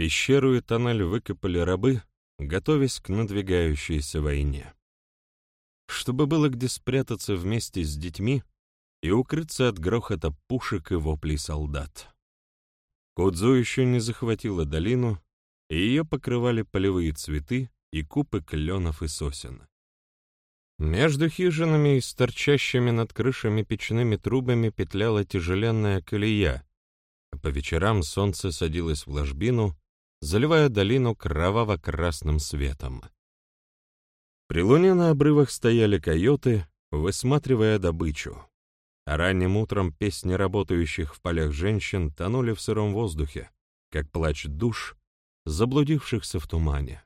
Пещеру и тоннель выкопали рабы, готовясь к надвигающейся войне. Чтобы было где спрятаться вместе с детьми и укрыться от грохота пушек и воплей солдат. Кудзу еще не захватила долину, и ее покрывали полевые цветы и купы кленов и сосен. Между хижинами и торчащими над крышами печными трубами петляла тяжеленная колея, а по вечерам солнце садилось в ложбину, заливая долину кроваво-красным светом. При луне на обрывах стояли койоты, высматривая добычу, а ранним утром песни работающих в полях женщин тонули в сыром воздухе, как плач душ, заблудившихся в тумане.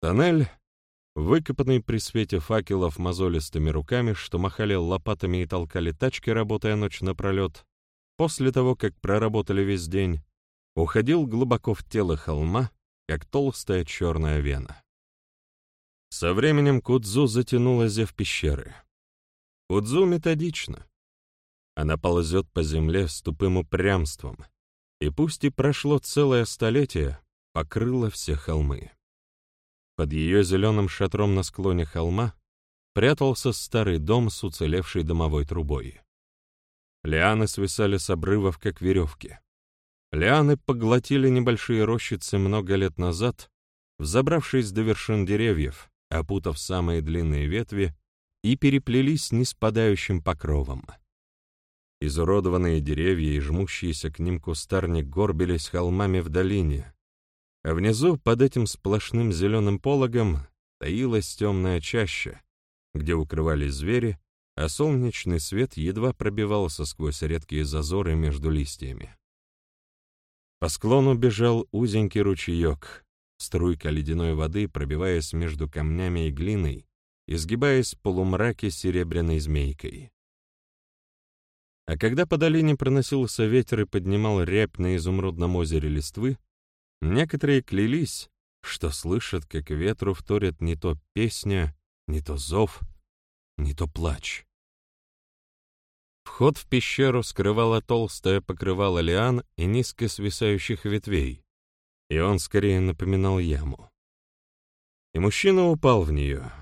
Тоннель, выкопанный при свете факелов мозолистыми руками, что махали лопатами и толкали тачки, работая ночь напролет, после того, как проработали весь день, уходил глубоко в тело холма, как толстая черная вена. Со временем Кудзу затянула зев пещеры. Кудзу методично. Она ползет по земле с тупым упрямством, и пусть и прошло целое столетие, покрыла все холмы. Под ее зеленым шатром на склоне холма прятался старый дом с уцелевшей домовой трубой. Лианы свисали с обрывов, как веревки. Лианы поглотили небольшие рощицы много лет назад, взобравшись до вершин деревьев, опутав самые длинные ветви, и переплелись неспадающим покровом. Изуродованные деревья и жмущиеся к ним кустарник горбились холмами в долине, а внизу, под этим сплошным зеленым пологом, таилась темная чаща, где укрывались звери, а солнечный свет едва пробивался сквозь редкие зазоры между листьями. По склону бежал узенький ручеек, струйка ледяной воды, пробиваясь между камнями и глиной, изгибаясь в полумраке серебряной змейкой. А когда по долине проносился ветер и поднимал рябь на изумрудном озере листвы, некоторые клялись, что слышат, как ветру вторят не то песня, не то зов, не то плач. Вход в пещеру скрывало толстое покрывало лиан и низко свисающих ветвей, и он скорее напоминал яму. И мужчина упал в нее.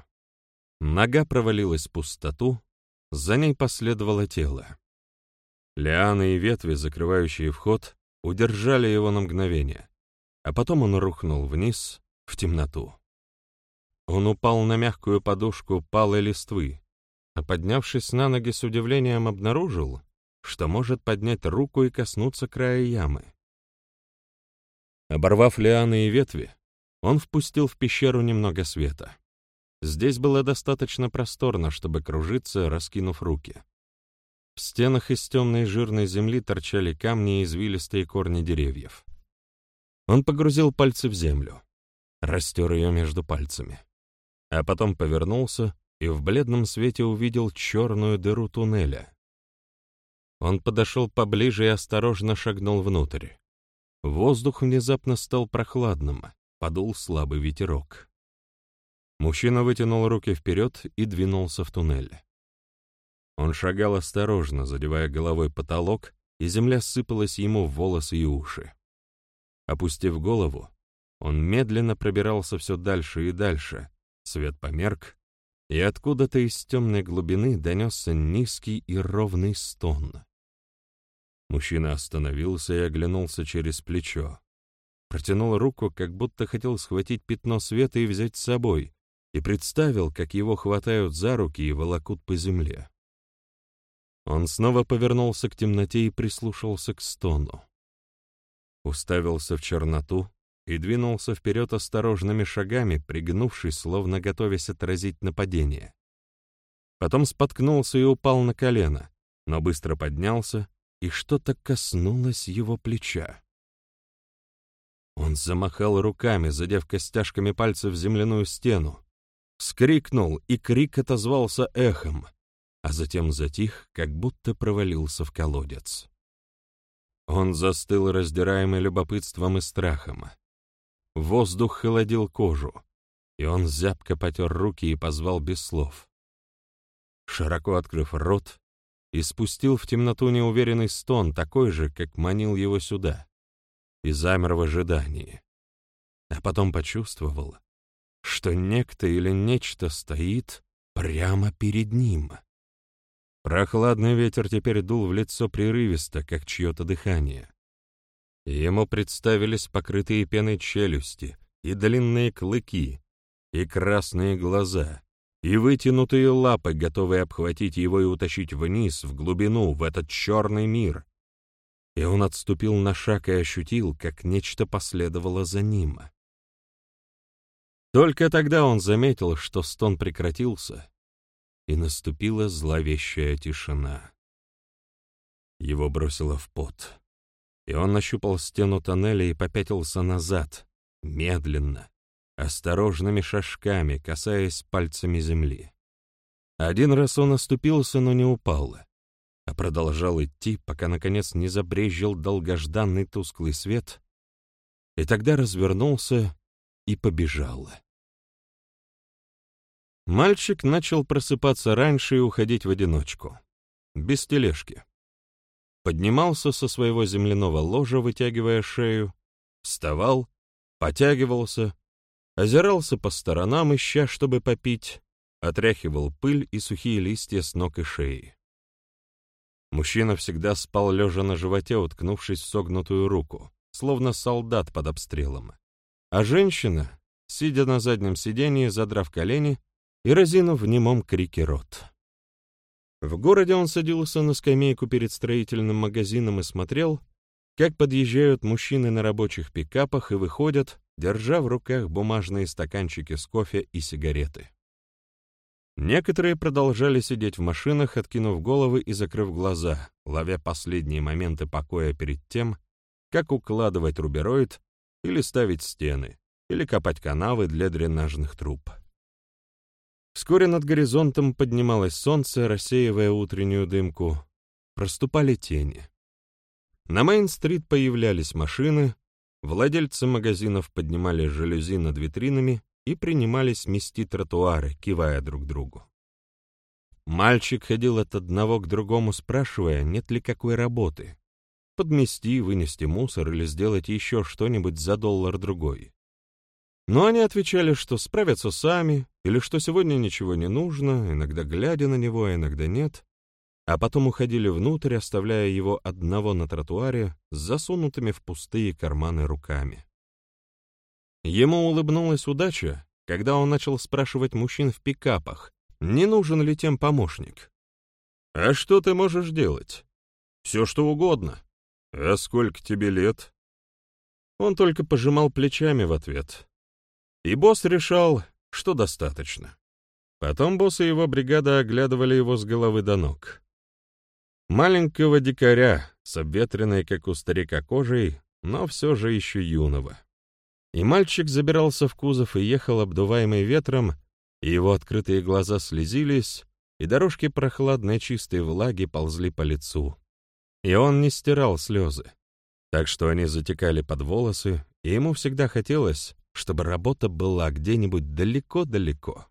Нога провалилась в пустоту, за ней последовало тело. Лианы и ветви, закрывающие вход, удержали его на мгновение, а потом он рухнул вниз, в темноту. Он упал на мягкую подушку палой листвы, а поднявшись на ноги с удивлением обнаружил, что может поднять руку и коснуться края ямы. Оборвав лианы и ветви, он впустил в пещеру немного света. Здесь было достаточно просторно, чтобы кружиться, раскинув руки. В стенах из темной жирной земли торчали камни и извилистые корни деревьев. Он погрузил пальцы в землю, растер ее между пальцами, а потом повернулся и в бледном свете увидел черную дыру туннеля. Он подошел поближе и осторожно шагнул внутрь. Воздух внезапно стал прохладным, подул слабый ветерок. Мужчина вытянул руки вперед и двинулся в туннель. Он шагал осторожно, задевая головой потолок, и земля сыпалась ему в волосы и уши. Опустив голову, он медленно пробирался все дальше и дальше, свет померк, и откуда-то из темной глубины донесся низкий и ровный стон. Мужчина остановился и оглянулся через плечо. Протянул руку, как будто хотел схватить пятно света и взять с собой, и представил, как его хватают за руки и волокут по земле. Он снова повернулся к темноте и прислушался к стону. Уставился в черноту, и двинулся вперед осторожными шагами, пригнувшись, словно готовясь отразить нападение. Потом споткнулся и упал на колено, но быстро поднялся, и что-то коснулось его плеча. Он замахал руками, задев костяшками пальцев земляную стену, вскрикнул, и крик отозвался эхом, а затем затих, как будто провалился в колодец. Он застыл, раздираемый любопытством и страхом. Воздух холодил кожу, и он зябко потер руки и позвал без слов. Широко открыв рот, и спустил в темноту неуверенный стон, такой же, как манил его сюда. и замер в ожидании. А потом почувствовал, что некто или нечто стоит прямо перед ним. Прохладный ветер теперь дул в лицо прерывисто, как чье-то дыхание. Ему представились покрытые пеной челюсти, и длинные клыки, и красные глаза, и вытянутые лапы, готовые обхватить его и утащить вниз, в глубину, в этот черный мир. И он отступил на шаг и ощутил, как нечто последовало за ним. Только тогда он заметил, что стон прекратился, и наступила зловещая тишина. Его бросило в пот, и он нащупал стену тоннеля и попятился назад, медленно, осторожными шажками, касаясь пальцами земли. Один раз он оступился, но не упал, а продолжал идти, пока, наконец, не забрезжил долгожданный тусклый свет, и тогда развернулся и побежала. Мальчик начал просыпаться раньше и уходить в одиночку, без тележки. Поднимался со своего земляного ложа, вытягивая шею, вставал, потягивался, озирался по сторонам, ища, чтобы попить, отряхивал пыль и сухие листья с ног и шеи. Мужчина всегда спал лежа на животе, уткнувшись в согнутую руку, словно солдат под обстрелом. А женщина, сидя на заднем сидении, задрав колени и разинув в немом крике рот. В городе он садился на скамейку перед строительным магазином и смотрел, как подъезжают мужчины на рабочих пикапах и выходят, держа в руках бумажные стаканчики с кофе и сигареты. Некоторые продолжали сидеть в машинах, откинув головы и закрыв глаза, ловя последние моменты покоя перед тем, как укладывать рубероид или ставить стены, или копать канавы для дренажных труб. Вскоре над горизонтом поднималось солнце, рассеивая утреннюю дымку. Проступали тени. На Мейн-стрит появлялись машины, владельцы магазинов поднимали жалюзи над витринами и принимались мести тротуары, кивая друг другу. Мальчик ходил от одного к другому, спрашивая, нет ли какой работы. Подмести, вынести мусор или сделать еще что-нибудь за доллар-другой. Но они отвечали, что справятся сами, или что сегодня ничего не нужно, иногда глядя на него, а иногда нет, а потом уходили внутрь, оставляя его одного на тротуаре с засунутыми в пустые карманы руками. Ему улыбнулась удача, когда он начал спрашивать мужчин в пикапах, не нужен ли тем помощник. «А что ты можешь делать?» «Все, что угодно». «А сколько тебе лет?» Он только пожимал плечами в ответ. И босс решал, что достаточно. Потом босс и его бригада оглядывали его с головы до ног. Маленького дикаря, с обветренной, как у старика, кожей, но все же еще юного. И мальчик забирался в кузов и ехал, обдуваемый ветром, и его открытые глаза слезились, и дорожки прохладной чистой влаги ползли по лицу. И он не стирал слезы, так что они затекали под волосы, и ему всегда хотелось, чтобы работа была где-нибудь далеко-далеко.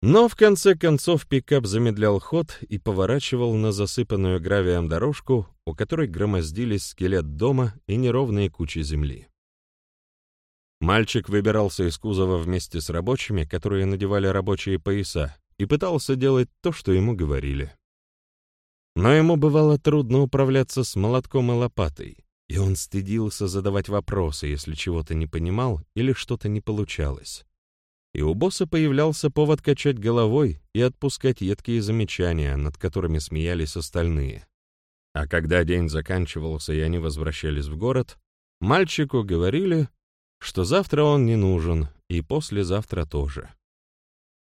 Но в конце концов пикап замедлял ход и поворачивал на засыпанную гравием дорожку, у которой громоздились скелет дома и неровные кучи земли. Мальчик выбирался из кузова вместе с рабочими, которые надевали рабочие пояса, и пытался делать то, что ему говорили. Но ему бывало трудно управляться с молотком и лопатой, и он стыдился задавать вопросы, если чего-то не понимал или что-то не получалось. И у босса появлялся повод качать головой и отпускать едкие замечания, над которыми смеялись остальные. А когда день заканчивался и они возвращались в город, мальчику говорили, что завтра он не нужен, и послезавтра тоже.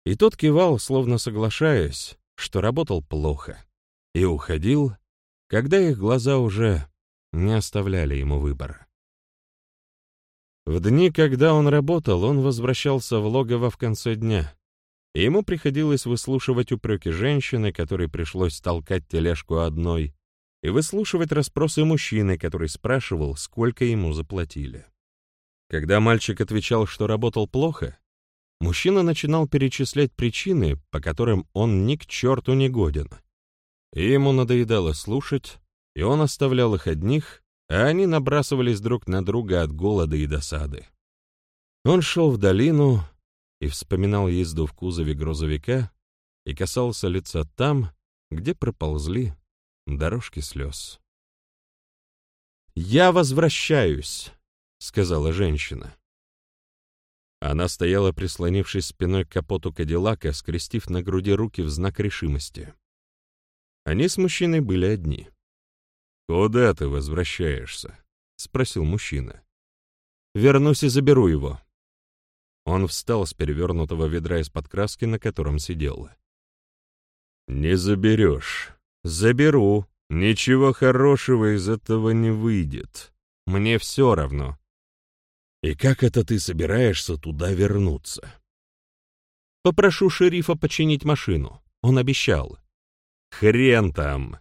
И тот кивал, словно соглашаясь, что работал плохо, и уходил, когда их глаза уже не оставляли ему выбора. В дни, когда он работал, он возвращался в логово в конце дня, ему приходилось выслушивать упреки женщины, которой пришлось толкать тележку одной, и выслушивать расспросы мужчины, который спрашивал, сколько ему заплатили. Когда мальчик отвечал, что работал плохо, мужчина начинал перечислять причины, по которым он ни к черту не годен. И ему надоедало слушать, и он оставлял их одних а они набрасывались друг на друга от голода и досады. Он шел в долину и вспоминал езду в кузове грузовика и касался лица там, где проползли дорожки слез. «Я возвращаюсь», — сказала женщина. Она стояла, прислонившись спиной к капоту Кадиллака, скрестив на груди руки в знак решимости. Они с мужчиной были одни. «Куда ты возвращаешься?» — спросил мужчина. «Вернусь и заберу его». Он встал с перевернутого ведра из-под краски, на котором сидел. «Не заберешь. Заберу. Ничего хорошего из этого не выйдет. Мне все равно. И как это ты собираешься туда вернуться? Попрошу шерифа починить машину. Он обещал. Хрен там.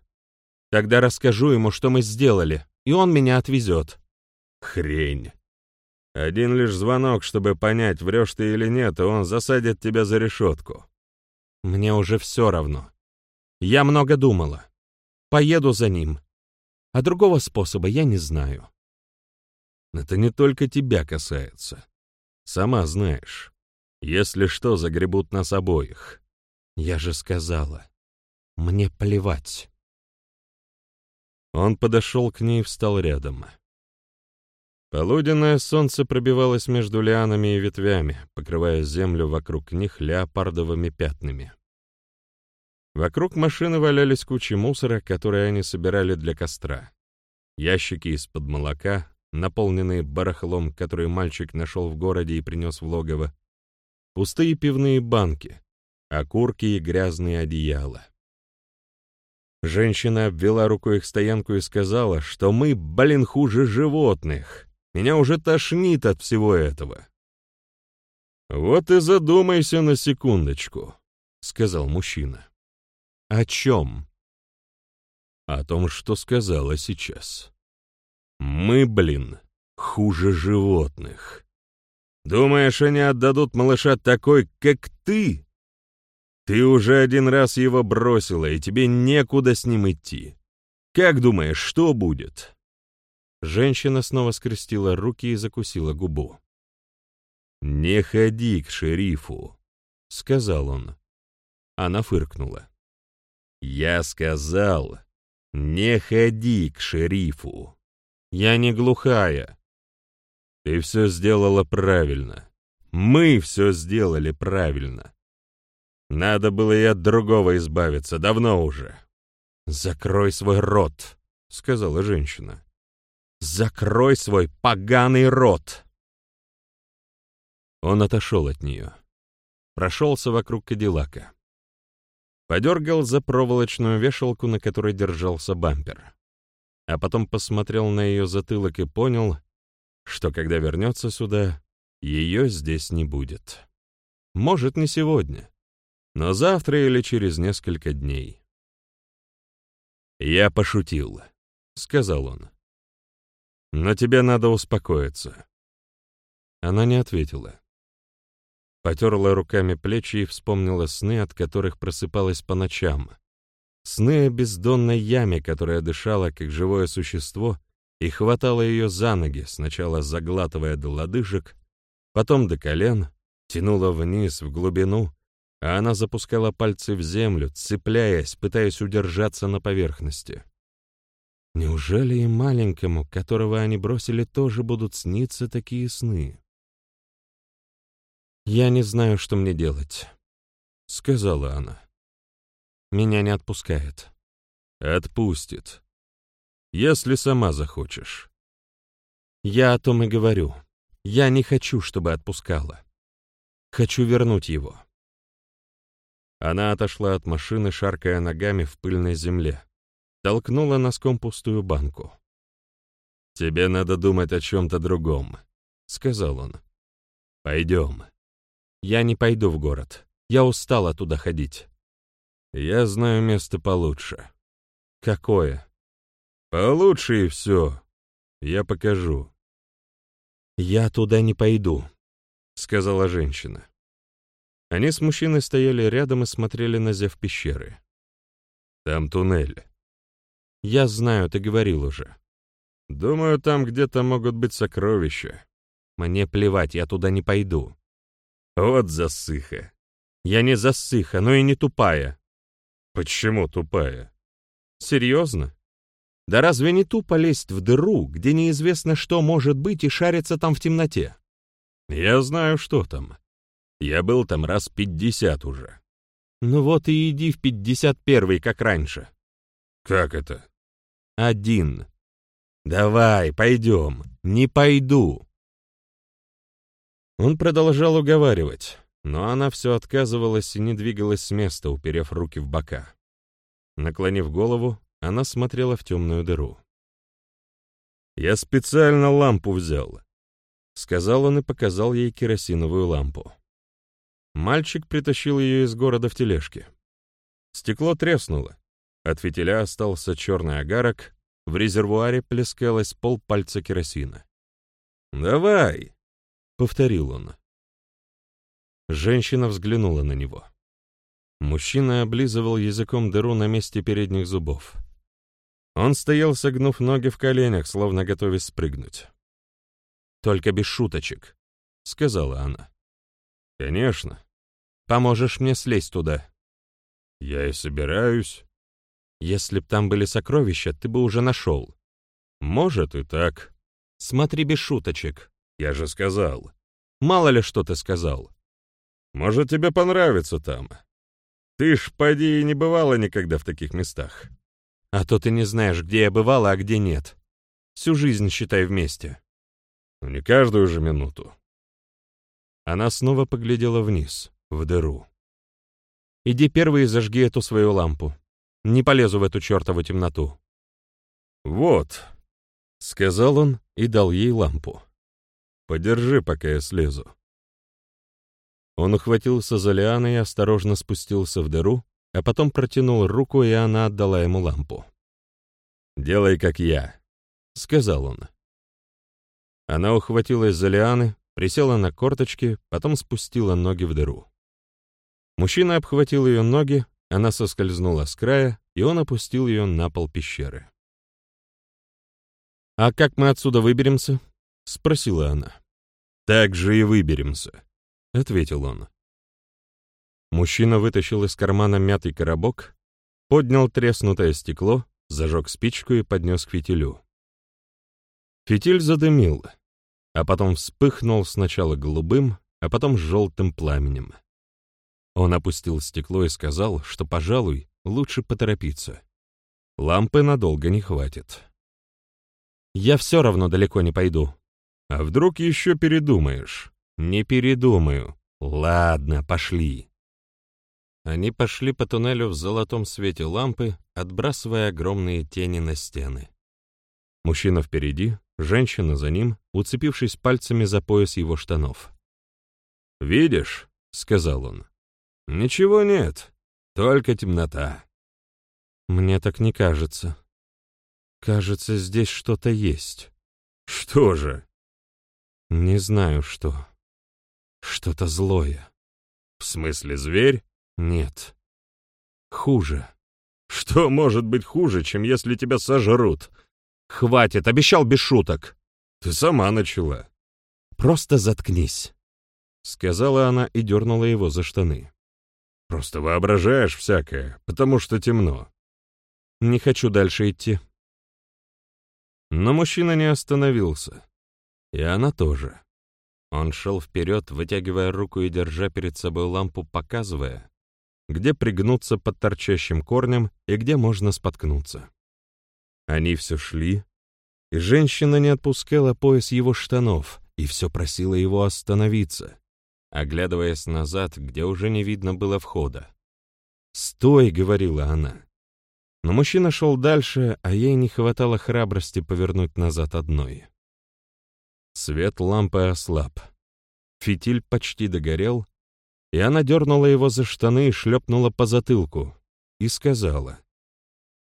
Тогда расскажу ему, что мы сделали, и он меня отвезет. Хрень. Один лишь звонок, чтобы понять, врешь ты или нет, и он засадит тебя за решетку. Мне уже все равно. Я много думала. Поеду за ним. А другого способа я не знаю. Это не только тебя касается. Сама знаешь. Если что, загребут нас обоих. Я же сказала. Мне плевать. Он подошел к ней и встал рядом. Полуденное солнце пробивалось между лианами и ветвями, покрывая землю вокруг них леопардовыми пятнами. Вокруг машины валялись кучи мусора, которые они собирали для костра. Ящики из-под молока, наполненные барахлом, который мальчик нашел в городе и принес в логово, пустые пивные банки, окурки и грязные одеяла. Женщина обвела рукой их стоянку и сказала, что мы, блин, хуже животных. Меня уже тошнит от всего этого. «Вот и задумайся на секундочку», — сказал мужчина. «О чем?» «О том, что сказала сейчас». Мы, блин, хуже животных. Думаешь, они отдадут малыша такой, как ты? Ты уже один раз его бросила, и тебе некуда с ним идти. Как думаешь, что будет?» Женщина снова скрестила руки и закусила губу. «Не ходи к шерифу», — сказал он. Она фыркнула. «Я сказал, не ходи к шерифу». Я не глухая. Ты все сделала правильно. Мы все сделали правильно. Надо было и от другого избавиться, давно уже. «Закрой свой рот», — сказала женщина. «Закрой свой поганый рот!» Он отошел от нее. Прошелся вокруг Кадиллака. Подергал за проволочную вешалку, на которой держался бампер а потом посмотрел на ее затылок и понял, что когда вернется сюда, ее здесь не будет. Может, не сегодня, но завтра или через несколько дней. «Я пошутил», — сказал он. «Но тебе надо успокоиться». Она не ответила. Потерла руками плечи и вспомнила сны, от которых просыпалась по ночам, Сны о бездонной яме, которая дышала, как живое существо, и хватала ее за ноги, сначала заглатывая до лодыжек, потом до колен, тянула вниз, в глубину, а она запускала пальцы в землю, цепляясь, пытаясь удержаться на поверхности. Неужели и маленькому, которого они бросили, тоже будут сниться такие сны? «Я не знаю, что мне делать», — сказала она. Меня не отпускает. Отпустит. Если сама захочешь. Я о том и говорю. Я не хочу, чтобы отпускала. Хочу вернуть его. Она отошла от машины, шаркая ногами в пыльной земле. Толкнула носком пустую банку. «Тебе надо думать о чем-то другом», — сказал он. «Пойдем». «Я не пойду в город. Я устала туда ходить. Я знаю место получше. Какое? Получше и все. Я покажу. Я туда не пойду, сказала женщина. Они с мужчиной стояли рядом и смотрели на зев пещеры. Там туннель. Я знаю, ты говорил уже. Думаю, там где-то могут быть сокровища. Мне плевать, я туда не пойду. Вот засыха. Я не засыха, но и не тупая. Почему тупая? Серьезно? Да разве не тупо лезть в дыру, где неизвестно, что может быть, и шариться там в темноте? Я знаю, что там. Я был там раз пятьдесят уже. Ну вот и иди в пятьдесят первый, как раньше. Как это? Один. Давай, пойдем. Не пойду. Он продолжал уговаривать, но она все отказывалась и не двигалась с места, уперев руки в бока. Наклонив голову, она смотрела в темную дыру. «Я специально лампу взял», — сказал он и показал ей керосиновую лампу. Мальчик притащил ее из города в тележке. Стекло треснуло. От фитиля остался черный агарок, в резервуаре плескалось полпальца керосина. «Давай!» — повторил он. Женщина взглянула на него. Мужчина облизывал языком дыру на месте передних зубов. Он стоял, согнув ноги в коленях, словно готовясь спрыгнуть. «Только без шуточек», — сказала она. «Конечно. Поможешь мне слезть туда?» «Я и собираюсь». «Если б там были сокровища, ты бы уже нашел». «Может и так». «Смотри без шуточек». «Я же сказал». «Мало ли что ты сказал». «Может, тебе понравится там. Ты ж, поди, и не бывала никогда в таких местах». «А то ты не знаешь, где я бывала, а где нет. Всю жизнь, считай, вместе». «Ну, не каждую же минуту». Она снова поглядела вниз в дыру. «Иди первый и зажги эту свою лампу. Не полезу в эту чертову темноту». «Вот», — сказал он и дал ей лампу. «Подержи, пока я слезу». Он ухватился за лианы и осторожно спустился в дыру, а потом протянул руку, и она отдала ему лампу. «Делай, как я», — сказал он. Она ухватилась за лианы, присела на корточки, потом спустила ноги в дыру. Мужчина обхватил ее ноги, она соскользнула с края, и он опустил ее на пол пещеры. «А как мы отсюда выберемся?» — спросила она. «Так же и выберемся», — ответил он. Мужчина вытащил из кармана мятый коробок, поднял треснутое стекло, зажег спичку и поднес к фитилю. Фитиль задымил, а потом вспыхнул сначала голубым, а потом желтым пламенем. Он опустил стекло и сказал, что, пожалуй, лучше поторопиться. Лампы надолго не хватит. «Я все равно далеко не пойду». «А вдруг еще передумаешь?» «Не передумаю. Ладно, пошли». Они пошли по туннелю в золотом свете лампы, отбрасывая огромные тени на стены. Мужчина впереди, женщина за ним, уцепившись пальцами за пояс его штанов. «Видишь?» — сказал он. «Ничего нет, только темнота». «Мне так не кажется. Кажется, здесь что-то есть». «Что же?» «Не знаю, что. Что-то злое». «В смысле, зверь?» «Нет. Хуже». «Что может быть хуже, чем если тебя сожрут?» «Хватит, обещал без шуток». «Ты сама начала». «Просто заткнись», — сказала она и дернула его за штаны. Просто воображаешь всякое, потому что темно. Не хочу дальше идти. Но мужчина не остановился. И она тоже. Он шел вперед, вытягивая руку и держа перед собой лампу, показывая, где пригнуться под торчащим корнем и где можно споткнуться. Они все шли, и женщина не отпускала пояс его штанов и все просила его остановиться оглядываясь назад, где уже не видно было входа. «Стой!» — говорила она. Но мужчина шел дальше, а ей не хватало храбрости повернуть назад одной. Свет лампы ослаб. Фитиль почти догорел, и она дернула его за штаны и шлепнула по затылку, и сказала,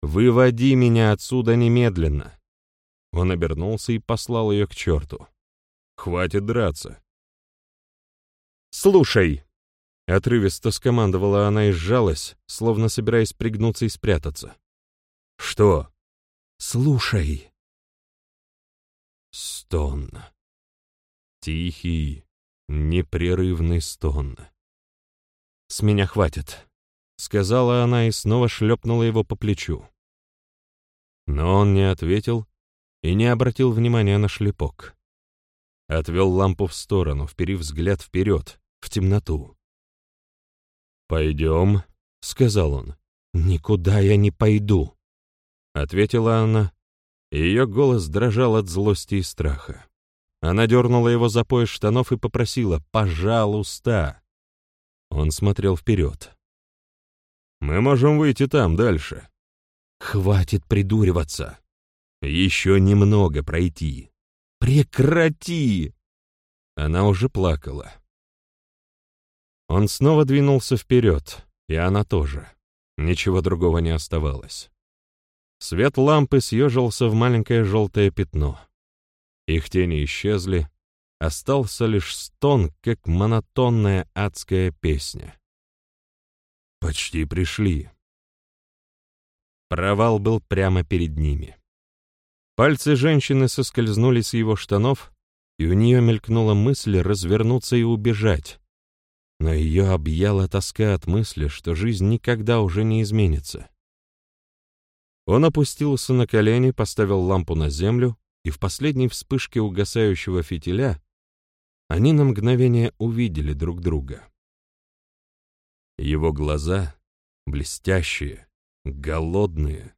«Выводи меня отсюда немедленно!» Он обернулся и послал ее к черту. «Хватит драться. «Слушай!» — отрывисто скомандовала она и сжалась, словно собираясь пригнуться и спрятаться. «Что?» «Слушай!» Стон. Тихий, непрерывный стон. «С меня хватит», — сказала она и снова шлепнула его по плечу. Но он не ответил и не обратил внимания на шлепок. Отвел лампу в сторону, вперив взгляд вперед, в темноту. «Пойдем», — сказал он. «Никуда я не пойду», — ответила она. Ее голос дрожал от злости и страха. Она дернула его за пояс штанов и попросила «пожалуйста». Он смотрел вперед. «Мы можем выйти там, дальше». «Хватит придуриваться. Еще немного пройти. Прекрати!» Она уже плакала. Он снова двинулся вперед, и она тоже. Ничего другого не оставалось. Свет лампы съежился в маленькое желтое пятно. Их тени исчезли, остался лишь стон, как монотонная адская песня. Почти пришли. Провал был прямо перед ними. Пальцы женщины соскользнули с его штанов, и у нее мелькнула мысль развернуться и убежать. Но ее объяла тоска от мысли, что жизнь никогда уже не изменится. Он опустился на колени, поставил лампу на землю, и в последней вспышке угасающего фитиля они на мгновение увидели друг друга. Его глаза, блестящие, голодные,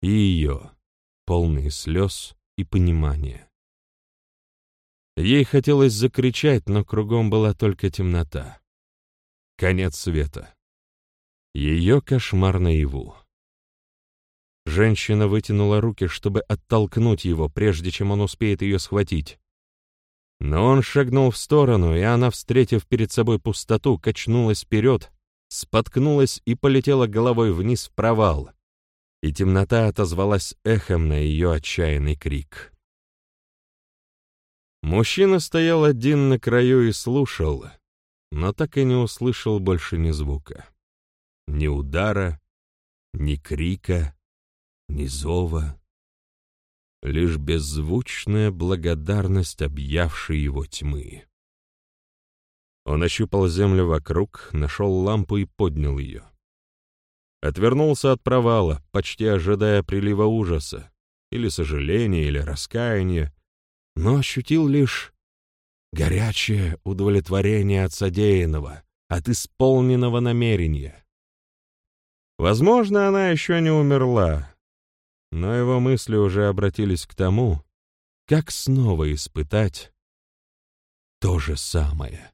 и ее, полные слез и понимания. Ей хотелось закричать, но кругом была только темнота. Конец света. Ее кошмар наяву. Женщина вытянула руки, чтобы оттолкнуть его, прежде чем он успеет ее схватить. Но он шагнул в сторону, и она, встретив перед собой пустоту, качнулась вперед, споткнулась и полетела головой вниз в провал, и темнота отозвалась эхом на ее отчаянный крик. Мужчина стоял один на краю и слушал, но так и не услышал больше ни звука. Ни удара, ни крика, ни зова, лишь беззвучная благодарность объявшей его тьмы. Он ощупал землю вокруг, нашел лампу и поднял ее. Отвернулся от провала, почти ожидая прилива ужаса, или сожаления, или раскаяния, но ощутил лишь горячее удовлетворение от содеянного, от исполненного намерения. Возможно, она еще не умерла, но его мысли уже обратились к тому, как снова испытать то же самое.